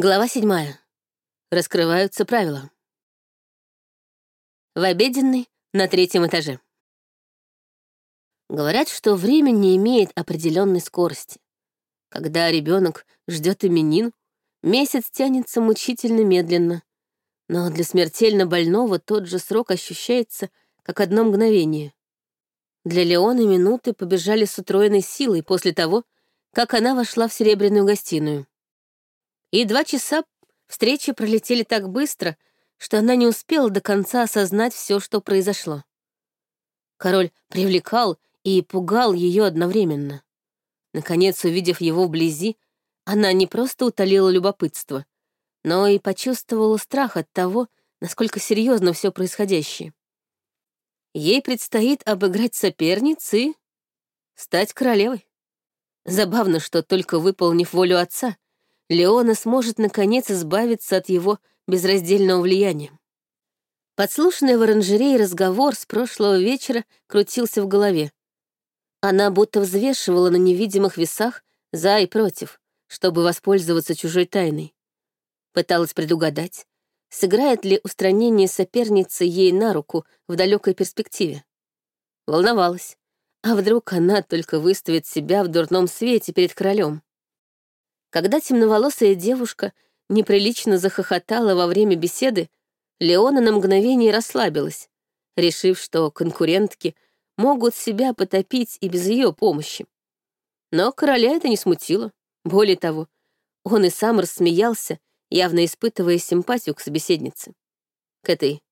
Глава седьмая. Раскрываются правила. В обеденной на третьем этаже. Говорят, что время не имеет определенной скорости. Когда ребенок ждет именин, месяц тянется мучительно медленно, но для смертельно больного тот же срок ощущается как одно мгновение. Для Леоны минуты побежали с утроенной силой после того, как она вошла в серебряную гостиную. И два часа встречи пролетели так быстро, что она не успела до конца осознать все, что произошло. Король привлекал и пугал ее одновременно. Наконец, увидев его вблизи, она не просто утолила любопытство, но и почувствовала страх от того, насколько серьезно все происходящее. Ей предстоит обыграть соперниц и стать королевой. Забавно, что только выполнив волю отца, Леона сможет наконец избавиться от его безраздельного влияния. Подслушанный в оранжерее разговор с прошлого вечера крутился в голове. Она будто взвешивала на невидимых весах за и против, чтобы воспользоваться чужой тайной. Пыталась предугадать, сыграет ли устранение соперницы ей на руку в далекой перспективе. Волновалась. А вдруг она только выставит себя в дурном свете перед королем? Когда темноволосая девушка неприлично захохотала во время беседы, Леона на мгновение расслабилась, решив, что конкурентки могут себя потопить и без ее помощи. Но короля это не смутило. Более того, он и сам рассмеялся, явно испытывая симпатию к собеседнице. К этой...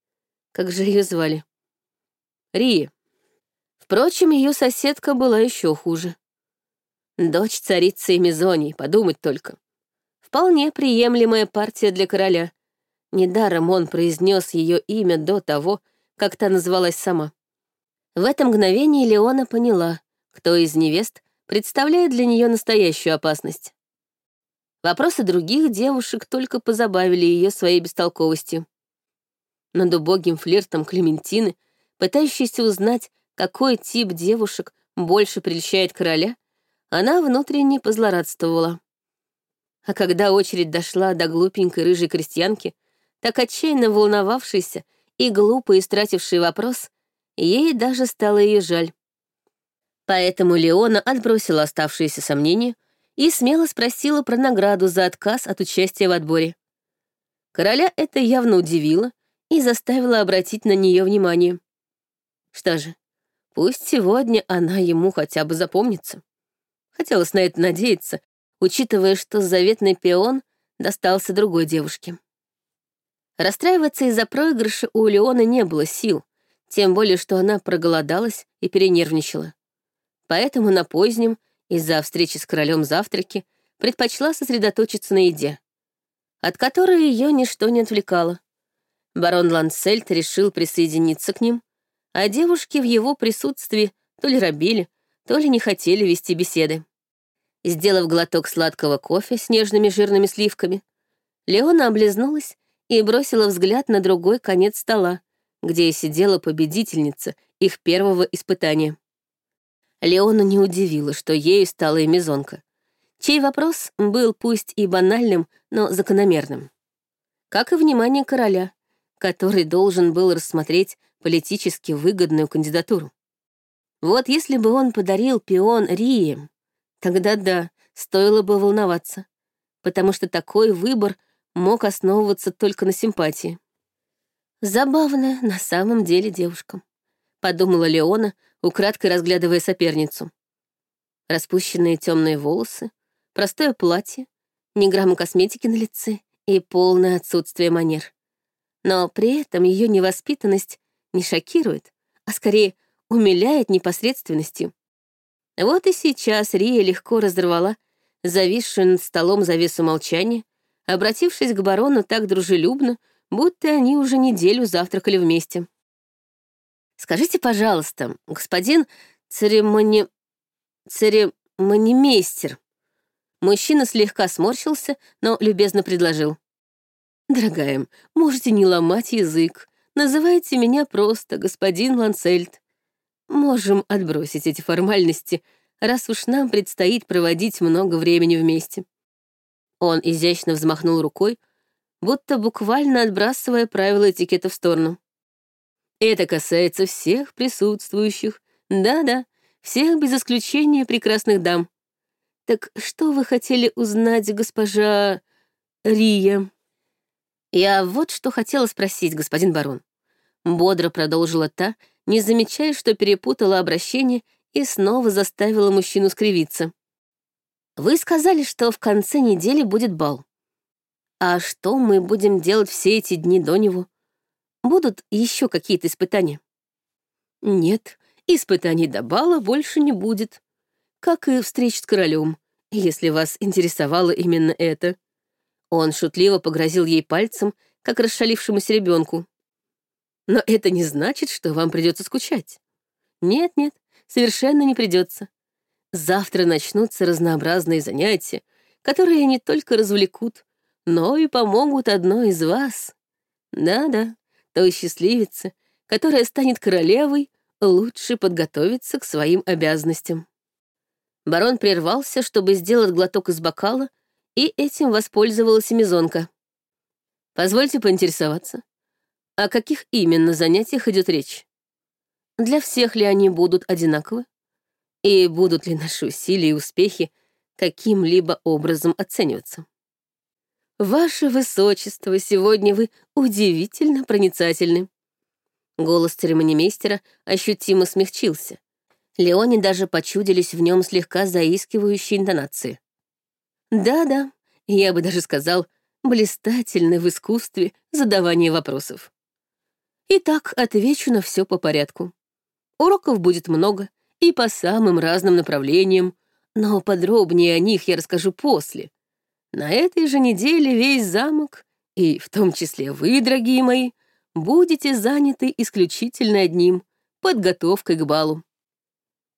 Как же ее звали? Рии. Впрочем, ее соседка была еще хуже. Дочь царицы Эмизонии, подумать только. Вполне приемлемая партия для короля. Недаром он произнес ее имя до того, как та называлась сама. В это мгновение Леона поняла, кто из невест представляет для нее настоящую опасность. Вопросы других девушек только позабавили ее своей бестолковостью. Над убогим флиртом Клементины, пытающейся узнать, какой тип девушек больше прельщает короля, она внутренне позлорадствовала. А когда очередь дошла до глупенькой рыжей крестьянки, так отчаянно волновавшейся и глупо истратившей вопрос, ей даже стало ее жаль. Поэтому Леона отбросила оставшиеся сомнения и смело спросила про награду за отказ от участия в отборе. Короля это явно удивило и заставило обратить на нее внимание. Что же, пусть сегодня она ему хотя бы запомнится. Хотелось на это надеяться, учитывая, что заветный пион достался другой девушке. Расстраиваться из-за проигрыша у Леона не было сил, тем более, что она проголодалась и перенервничала. Поэтому на позднем, из-за встречи с королем завтраки, предпочла сосредоточиться на еде, от которой ее ничто не отвлекало. Барон Лансельт решил присоединиться к ним, а девушки в его присутствии то ли робили, то ли не хотели вести беседы. Сделав глоток сладкого кофе с нежными жирными сливками, Леона облизнулась и бросила взгляд на другой конец стола, где сидела победительница их первого испытания. Леона не удивила, что ею стала и мезонка, чей вопрос был пусть и банальным, но закономерным. Как и внимание короля, который должен был рассмотреть политически выгодную кандидатуру. Вот если бы он подарил пион Рии, тогда да, стоило бы волноваться, потому что такой выбор мог основываться только на симпатии. Забавная на самом деле девушка, подумала Леона, украдкой разглядывая соперницу. Распущенные темные волосы, простое платье, ни грамма косметики на лице и полное отсутствие манер. Но при этом ее невоспитанность не шокирует, а скорее умиляет непосредственностью. Вот и сейчас Рия легко разорвала зависшую над столом завесу молчания, обратившись к барону так дружелюбно, будто они уже неделю завтракали вместе. «Скажите, пожалуйста, господин церемони... церемонимейстер». Мужчина слегка сморщился, но любезно предложил. «Дорогая, можете не ломать язык. Называйте меня просто господин Лансельд. Можем отбросить эти формальности, раз уж нам предстоит проводить много времени вместе. Он изящно взмахнул рукой, будто буквально отбрасывая правила этикета в сторону. Это касается всех присутствующих. Да-да, всех без исключения прекрасных дам. Так что вы хотели узнать, госпожа Рия? Я вот что хотела спросить, господин барон. Бодро продолжила та, не замечая, что перепутала обращение и снова заставила мужчину скривиться. Вы сказали, что в конце недели будет бал. А что мы будем делать все эти дни до него? Будут еще какие-то испытания? Нет, испытаний до бала больше не будет. Как и встреч с королем, если вас интересовало именно это. Он шутливо погрозил ей пальцем, как расшалившемуся ребенку. Но это не значит, что вам придется скучать. Нет-нет, совершенно не придется. Завтра начнутся разнообразные занятия, которые не только развлекут, но и помогут одной из вас. Да-да, той счастливице, которая станет королевой, лучше подготовиться к своим обязанностям. Барон прервался, чтобы сделать глоток из бокала, и этим воспользовалась Мизонка. «Позвольте поинтересоваться, о каких именно занятиях идет речь? Для всех ли они будут одинаковы? И будут ли наши усилия и успехи каким-либо образом оцениваться?» «Ваше высочество, сегодня вы удивительно проницательны». Голос церемонимейстера ощутимо смягчился. Леоне даже почудились в нем слегка заискивающие интонации. «Да-да, я бы даже сказал, блистательны в искусстве задавания вопросов. Итак, отвечу на все по порядку. Уроков будет много и по самым разным направлениям, но подробнее о них я расскажу после, на этой же неделе весь замок, и в том числе вы, дорогие мои, будете заняты исключительно одним — подготовкой к балу.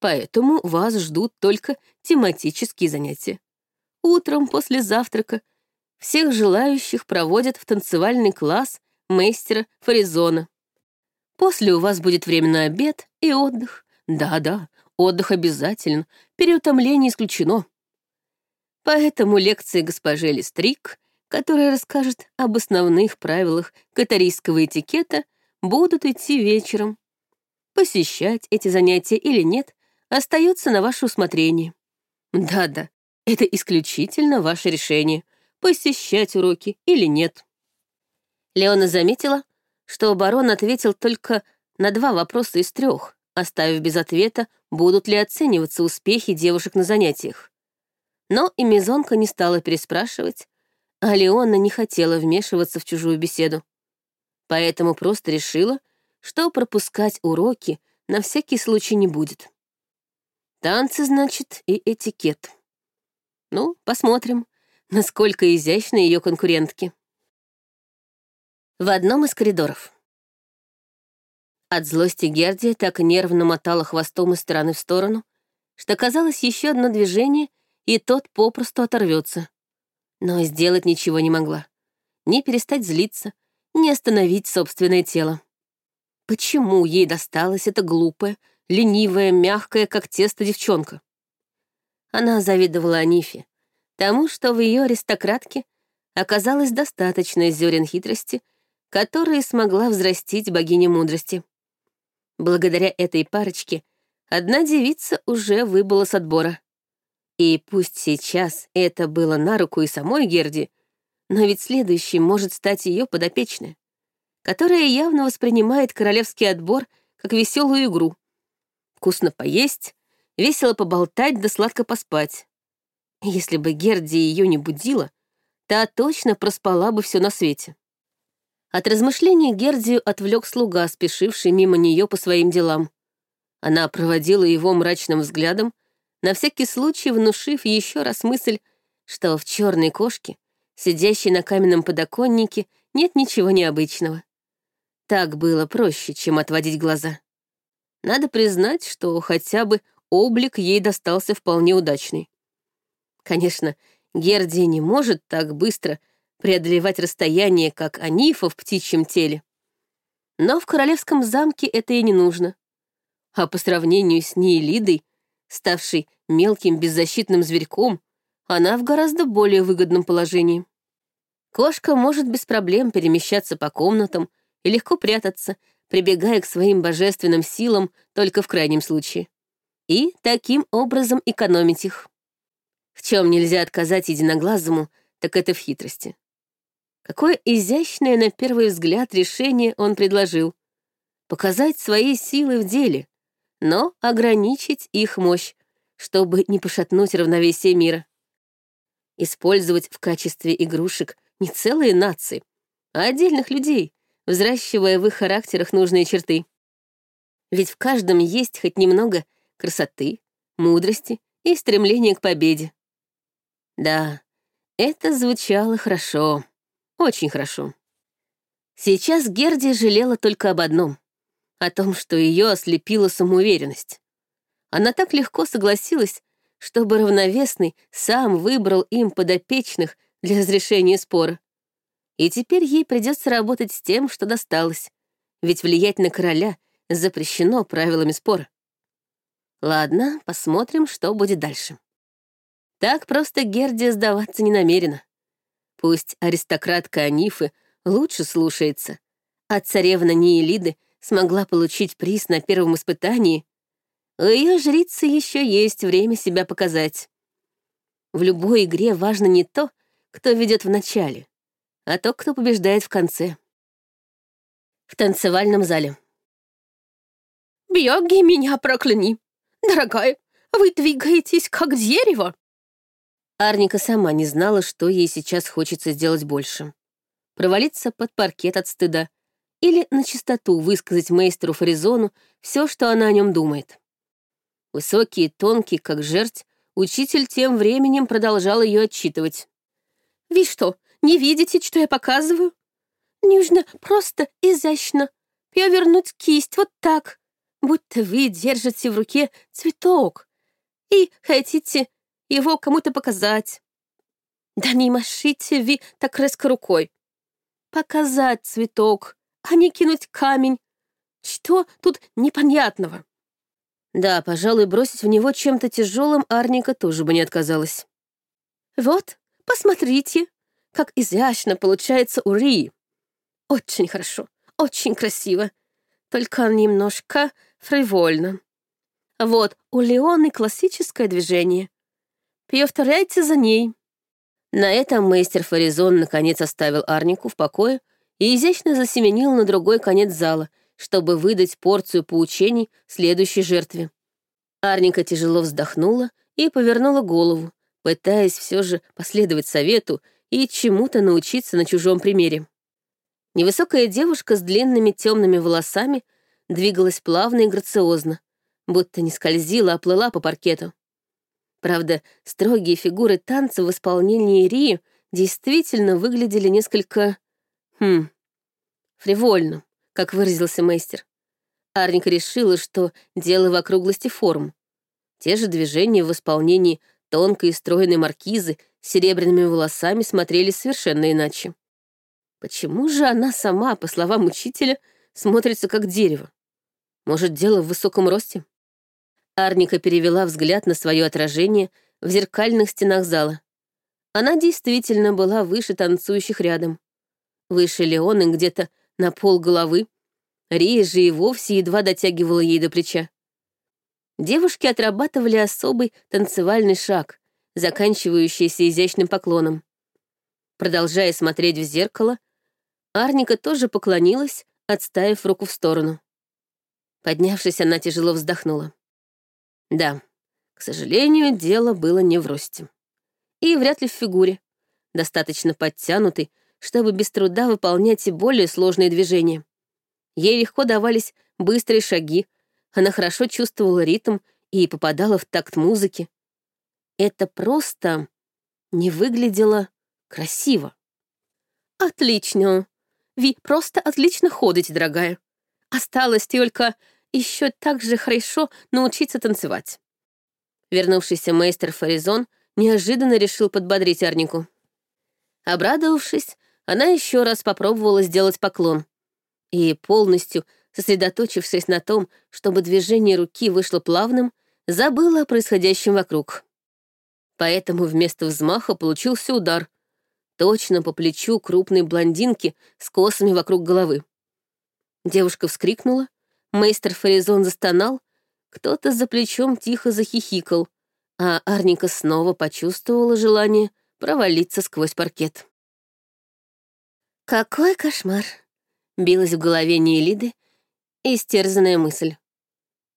Поэтому вас ждут только тематические занятия. Утром после завтрака всех желающих проводят в танцевальный класс мастера Фаризона. После у вас будет время на обед и отдых. Да-да, отдых обязателен, переутомление исключено. Поэтому лекции госпожи Листрик, которая расскажет об основных правилах катарийского этикета, будут идти вечером. Посещать эти занятия или нет, остается на ваше усмотрение. Да-да, это исключительно ваше решение, посещать уроки или нет. Леона заметила, что барон ответил только на два вопроса из трех, оставив без ответа, будут ли оцениваться успехи девушек на занятиях. Но и Мизонка не стала переспрашивать, а Леона не хотела вмешиваться в чужую беседу. Поэтому просто решила, что пропускать уроки на всякий случай не будет. Танцы, значит, и этикет. Ну, посмотрим, насколько изящны ее конкурентки. В одном из коридоров. От злости Гердия так нервно мотала хвостом из стороны в сторону, что казалось еще одно движение, и тот попросту оторвется. Но сделать ничего не могла. Ни перестать злиться, ни остановить собственное тело. Почему ей досталась эта глупая, ленивая, мягкая, как тесто девчонка? Она завидовала Анифе, тому, что в ее аристократке оказалось достаточно зерен хитрости, которые смогла взрастить богиня мудрости. Благодаря этой парочке одна девица уже выбыла с отбора. И пусть сейчас это было на руку и самой Герди, но ведь следующим может стать ее подопечная, которая явно воспринимает королевский отбор как веселую игру. Вкусно поесть, весело поболтать да сладко поспать. Если бы Герди ее не будила, та точно проспала бы все на свете. От размышлений Гердию отвлек слуга, спешивший мимо нее по своим делам. Она проводила его мрачным взглядом, на всякий случай внушив еще раз мысль, что в черной кошке, сидящей на каменном подоконнике, нет ничего необычного. Так было проще, чем отводить глаза. Надо признать, что хотя бы облик ей достался вполне удачный. Конечно, Гердия не может так быстро преодолевать расстояние, как Анифа в птичьем теле. Но в королевском замке это и не нужно. А по сравнению с ней Лидой ставший мелким беззащитным зверьком, она в гораздо более выгодном положении. Кошка может без проблем перемещаться по комнатам и легко прятаться, прибегая к своим божественным силам только в крайнем случае. И таким образом экономить их. В чем нельзя отказать единоглазому, так это в хитрости. Какое изящное на первый взгляд решение он предложил. Показать свои силы в деле, но ограничить их мощь, чтобы не пошатнуть равновесие мира. Использовать в качестве игрушек не целые нации, а отдельных людей, взращивая в их характерах нужные черты. Ведь в каждом есть хоть немного красоты, мудрости и стремления к победе. Да, это звучало хорошо, очень хорошо. Сейчас Герди жалела только об одном — о том, что ее ослепила самоуверенность. Она так легко согласилась, чтобы равновесный сам выбрал им подопечных для разрешения спора. И теперь ей придется работать с тем, что досталось, ведь влиять на короля запрещено правилами спора. Ладно, посмотрим, что будет дальше. Так просто Гердия сдаваться не намерена. Пусть аристократка Анифы лучше слушается, а царевна Ниелиды смогла получить приз на первом испытании, у ее жрицы еще есть время себя показать. В любой игре важно не то, кто ведет в начале, а то, кто побеждает в конце. В танцевальном зале. «Бьёги, меня прокляни! Дорогая, вы двигаетесь как дерево!» Арника сама не знала, что ей сейчас хочется сделать больше. Провалиться под паркет от стыда или на чистоту высказать мейстеру Фаризону все, что она о нем думает. Высокий и тонкий, как жерть, учитель тем временем продолжал ее отчитывать. «Вы что, не видите, что я показываю? Нужно просто изящно повернуть кисть вот так, будто вы держите в руке цветок и хотите его кому-то показать. Да не машите вы так резко рукой. Показать цветок, а не кинуть камень. Что тут непонятного?» Да, пожалуй, бросить в него чем-то тяжелым Арника тоже бы не отказалась. «Вот, посмотрите, как изящно получается у Ри. Очень хорошо, очень красиво, только немножко фривольно. Вот, у Леоны классическое движение. Повторяйте за ней». На этом мастер Фаризон наконец оставил Арнику в покое и изящно засеменил на другой конец зала, чтобы выдать порцию поучений следующей жертве. Арника тяжело вздохнула и повернула голову, пытаясь все же последовать совету и чему-то научиться на чужом примере. Невысокая девушка с длинными темными волосами двигалась плавно и грациозно, будто не скользила, а плыла по паркету. Правда, строгие фигуры танца в исполнении Рии действительно выглядели несколько... Хм... фривольно как выразился мастер. Арника решила, что дело в округлости форм. Те же движения в исполнении тонкой и стройной маркизы с серебряными волосами смотрелись совершенно иначе. Почему же она сама, по словам учителя, смотрится как дерево? Может, дело в высоком росте? Арника перевела взгляд на свое отражение в зеркальных стенах зала. Она действительно была выше танцующих рядом. Выше Леоны где-то на пол головы, Рия же и вовсе едва дотягивала ей до плеча. Девушки отрабатывали особый танцевальный шаг, заканчивающийся изящным поклоном. Продолжая смотреть в зеркало, Арника тоже поклонилась, отставив руку в сторону. Поднявшись, она тяжело вздохнула. Да, к сожалению, дело было не в росте. И вряд ли в фигуре, достаточно подтянутой, чтобы без труда выполнять и более сложные движения. Ей легко давались быстрые шаги, она хорошо чувствовала ритм и попадала в такт музыки. Это просто не выглядело красиво. «Отлично! Ви просто отлично ходите, дорогая. Осталось только еще так же хорошо научиться танцевать». Вернувшийся мейстер Фаризон неожиданно решил подбодрить Арнику. Обрадовавшись, она еще раз попробовала сделать поклон. И, полностью сосредоточившись на том, чтобы движение руки вышло плавным, забыла о происходящем вокруг. Поэтому вместо взмаха получился удар. Точно по плечу крупной блондинки с косами вокруг головы. Девушка вскрикнула, мейстер Фаризон застонал, кто-то за плечом тихо захихикал, а Арника снова почувствовала желание провалиться сквозь паркет. «Какой кошмар!» — билась в голове Нейлиды истерзанная мысль.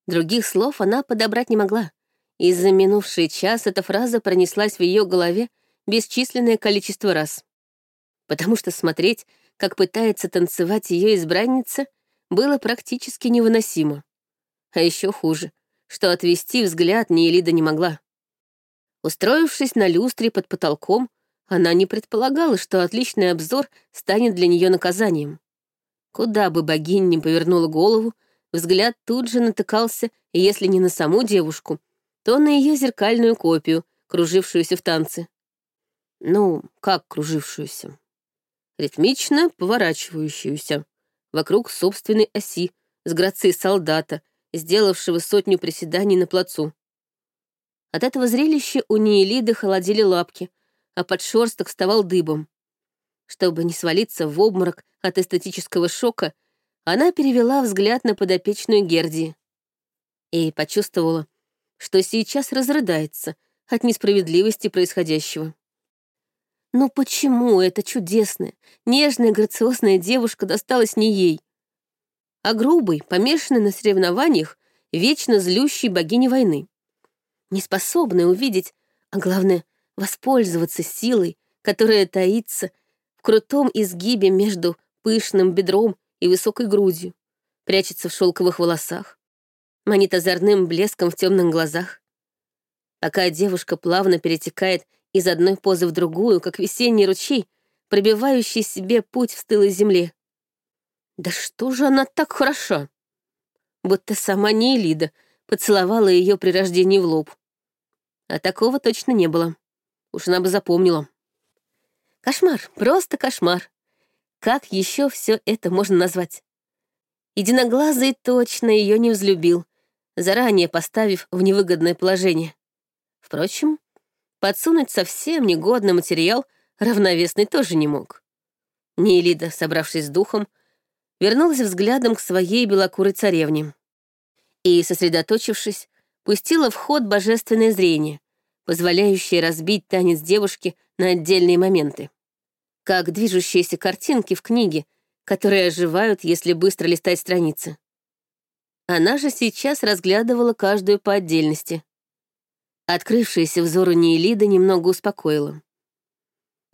Других слов она подобрать не могла, и за минувший час эта фраза пронеслась в ее голове бесчисленное количество раз. Потому что смотреть, как пытается танцевать ее избранница, было практически невыносимо. А еще хуже, что отвести взгляд Нейлида не могла. Устроившись на люстре под потолком, она не предполагала, что отличный обзор станет для нее наказанием. Куда бы богиня ни повернула голову, взгляд тут же натыкался, если не на саму девушку, то на ее зеркальную копию, кружившуюся в танце. Ну, как кружившуюся? Ритмично поворачивающуюся вокруг собственной оси с грацией солдата, сделавшего сотню приседаний на плацу. От этого зрелища у Неэлиды холодили лапки, а подшерсток вставал дыбом. Чтобы не свалиться в обморок от эстетического шока, она перевела взгляд на подопечную Герди и почувствовала, что сейчас разрыдается от несправедливости происходящего. Но почему эта чудесная, нежная, грациозная девушка досталась не ей, а грубой, помешанной на соревнованиях, вечно злющей богини войны, неспособной увидеть, а главное, воспользоваться силой, которая таится в крутом изгибе между пышным бедром и высокой грудью, прячется в шелковых волосах, манит озорным блеском в темных глазах. Пока девушка плавно перетекает из одной позы в другую, как весенний ручей, пробивающий себе путь в стылой земле. Да что же она так хороша? Будто сама не Элида поцеловала ее при рождении в лоб. А такого точно не было. Уж она бы запомнила. Кошмар, просто кошмар. Как еще все это можно назвать? Единоглазый точно ее не взлюбил, заранее поставив в невыгодное положение. Впрочем, подсунуть совсем негодный материал равновесный тоже не мог. Нейлида, собравшись с духом, вернулась взглядом к своей белокурой царевне и, сосредоточившись, пустила в ход божественное зрение, позволяющее разбить танец девушки на отдельные моменты. Как движущиеся картинки в книге, которые оживают, если быстро листать страницы. Она же сейчас разглядывала каждую по отдельности. Открывшаяся взору Нейлида немного успокоила.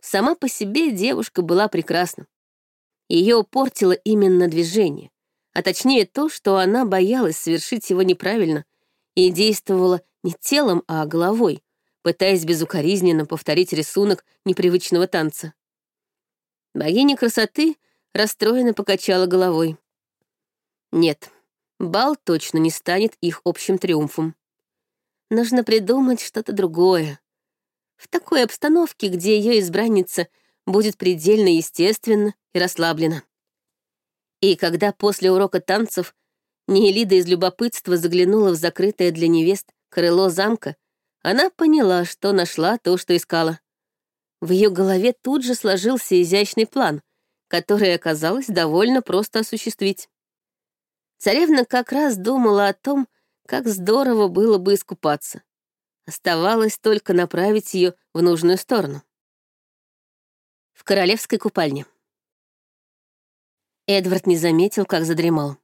Сама по себе девушка была прекрасна. Ее портило именно движение, а точнее то, что она боялась совершить его неправильно и действовала не телом, а головой, пытаясь безукоризненно повторить рисунок непривычного танца. Богиня красоты расстроенно покачала головой. Нет, бал точно не станет их общим триумфом. Нужно придумать что-то другое. В такой обстановке, где ее избранница будет предельно естественно и расслаблена. И когда после урока танцев Нелида из любопытства заглянула в закрытое для невест крыло замка, она поняла, что нашла то, что искала. В ее голове тут же сложился изящный план, который оказалось довольно просто осуществить. Царевна как раз думала о том, как здорово было бы искупаться. Оставалось только направить ее в нужную сторону. В королевской купальне. Эдвард не заметил, как задремал.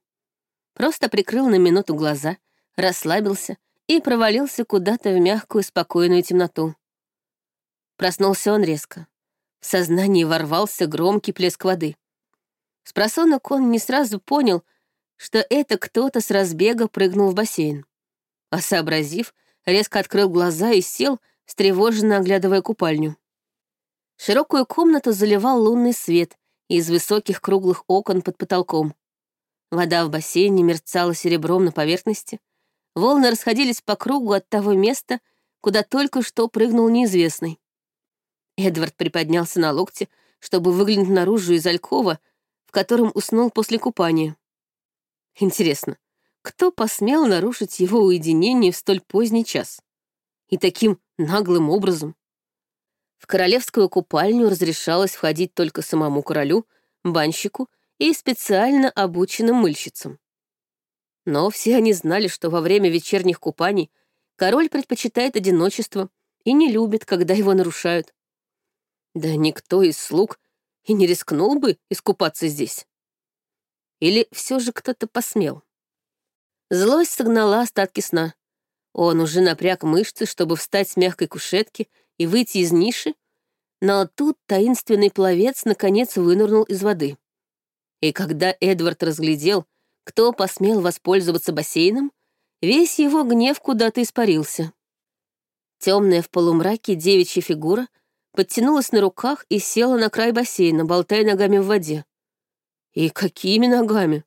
Просто прикрыл на минуту глаза, расслабился и провалился куда-то в мягкую, спокойную темноту. Проснулся он резко. В сознании ворвался громкий плеск воды. Спросонок он не сразу понял, что это кто-то с разбега прыгнул в бассейн. А сообразив, резко открыл глаза и сел, встревоженно оглядывая купальню. Широкую комнату заливал лунный свет из высоких круглых окон под потолком. Вода в бассейне мерцала серебром на поверхности. Волны расходились по кругу от того места, куда только что прыгнул неизвестный. Эдвард приподнялся на локте, чтобы выглянуть наружу из алькова, в котором уснул после купания. Интересно, кто посмел нарушить его уединение в столь поздний час? И таким наглым образом. В королевскую купальню разрешалось входить только самому королю, банщику и специально обученным мыльщицам. Но все они знали, что во время вечерних купаний король предпочитает одиночество и не любит, когда его нарушают. Да никто из слуг и не рискнул бы искупаться здесь. Или все же кто-то посмел? Злость согнала остатки сна. Он уже напряг мышцы, чтобы встать с мягкой кушетки и выйти из ниши, но тут таинственный пловец наконец вынырнул из воды. И когда Эдвард разглядел, кто посмел воспользоваться бассейном, весь его гнев куда-то испарился. Темная в полумраке девичья фигура подтянулась на руках и села на край бассейна, болтая ногами в воде. И какими ногами?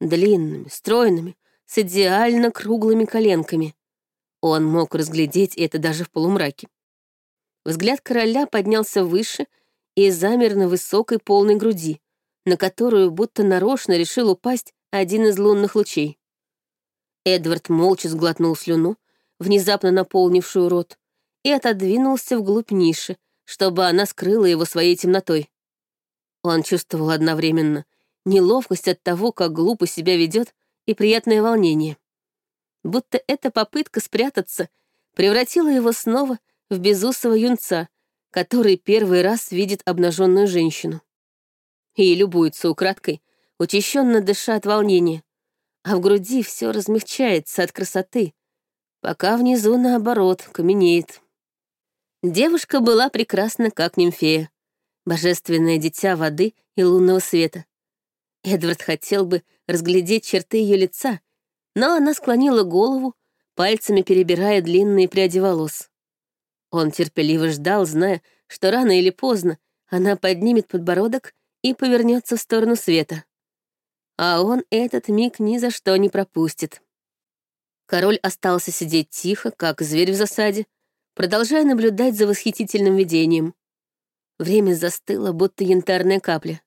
Длинными, стройными, с идеально круглыми коленками. Он мог разглядеть это даже в полумраке. Взгляд короля поднялся выше и замер на высокой полной груди, на которую будто нарочно решил упасть один из лунных лучей. Эдвард молча сглотнул слюну, внезапно наполнившую рот, и отодвинулся вглубь ниши, чтобы она скрыла его своей темнотой. Он чувствовал одновременно неловкость от того, как глупо себя ведет, и приятное волнение. Будто эта попытка спрятаться превратила его снова в безусого юнца, который первый раз видит обнаженную женщину. И любуется украдкой, учащенно дыша от волнения, а в груди все размягчается от красоты, пока внизу, наоборот, каменеет. Девушка была прекрасна, как нимфея, божественное дитя воды и лунного света. Эдвард хотел бы разглядеть черты ее лица, но она склонила голову, пальцами перебирая длинные пряди волос. Он терпеливо ждал, зная, что рано или поздно она поднимет подбородок и повернется в сторону света. А он этот миг ни за что не пропустит. Король остался сидеть тихо, как зверь в засаде, продолжая наблюдать за восхитительным видением. Время застыло, будто янтарная капля.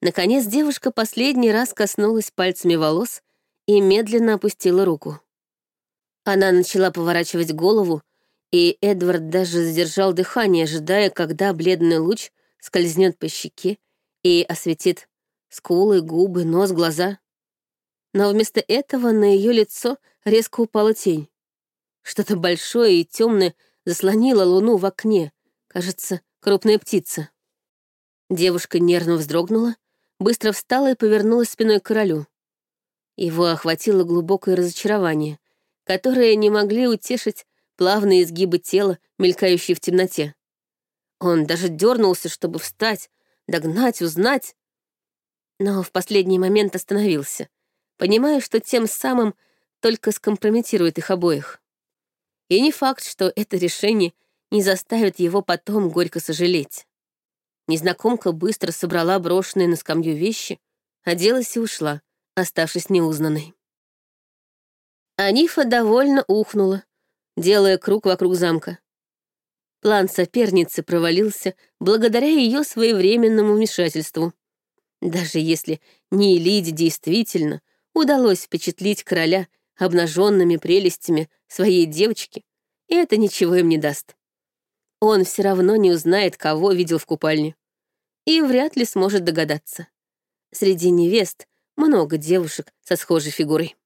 Наконец девушка последний раз коснулась пальцами волос и медленно опустила руку. Она начала поворачивать голову, и Эдвард даже задержал дыхание, ожидая, когда бледный луч скользнет по щеке и осветит скулы, губы, нос, глаза. Но вместо этого на ее лицо резко упала тень. Что-то большое и темное заслонило луну в окне, кажется, крупная птица. Девушка нервно вздрогнула, быстро встала и повернулась спиной к королю. Его охватило глубокое разочарование, которое не могли утешить плавные изгибы тела, мелькающие в темноте. Он даже дернулся, чтобы встать, догнать, узнать. Но в последний момент остановился, понимая, что тем самым только скомпрометирует их обоих. И не факт, что это решение не заставит его потом горько сожалеть. Незнакомка быстро собрала брошенные на скамью вещи, оделась и ушла, оставшись неузнанной. Анифа довольно ухнула, делая круг вокруг замка. План соперницы провалился благодаря ее своевременному вмешательству. Даже если не Лиде действительно удалось впечатлить короля обнаженными прелестями своей девочки, это ничего им не даст. Он все равно не узнает, кого видел в купальне. И вряд ли сможет догадаться. Среди невест много девушек со схожей фигурой.